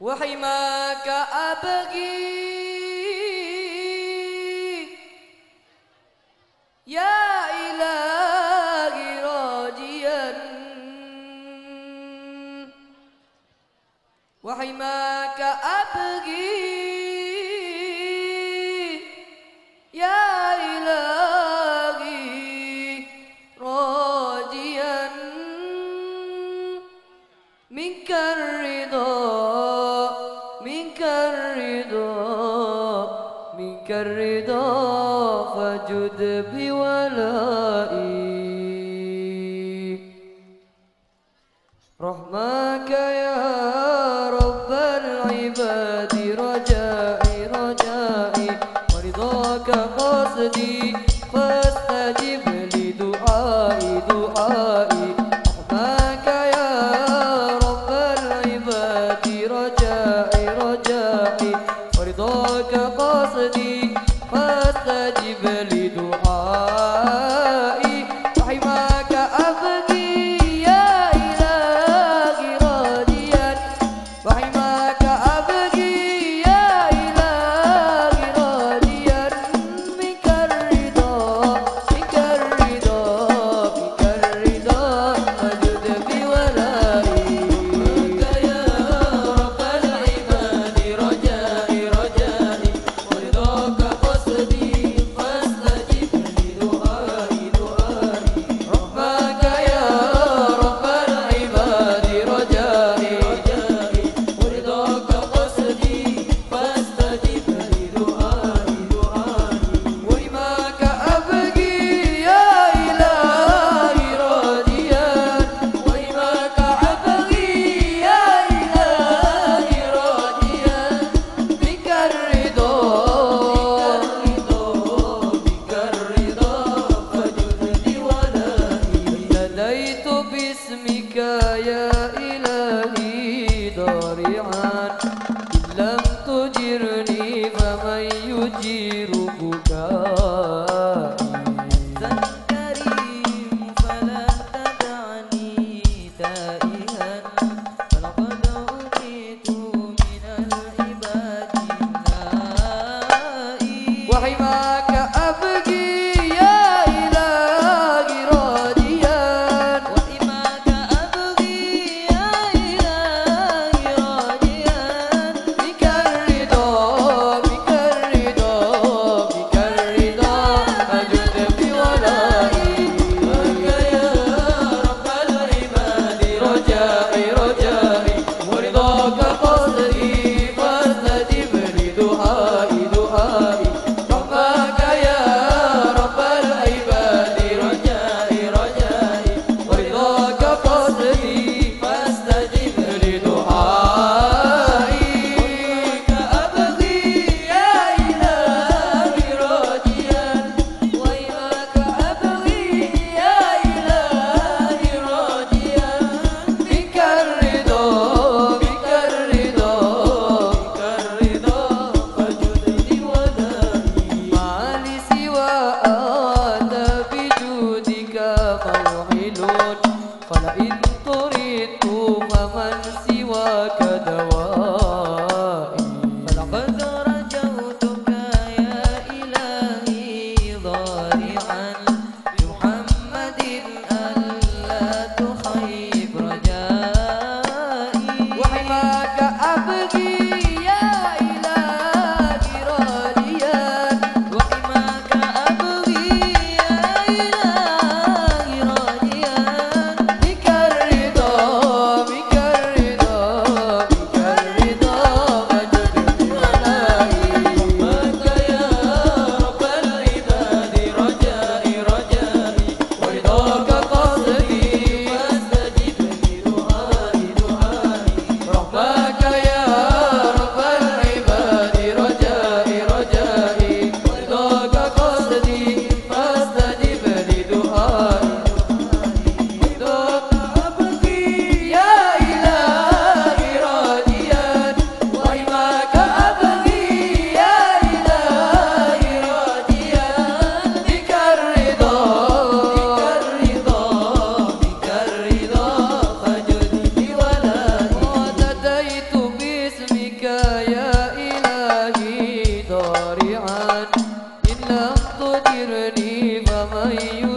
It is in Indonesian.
Wahai maka abagi Ya ilahi rajian. Wahai maka abagi قد بولائي رحمك يا वयु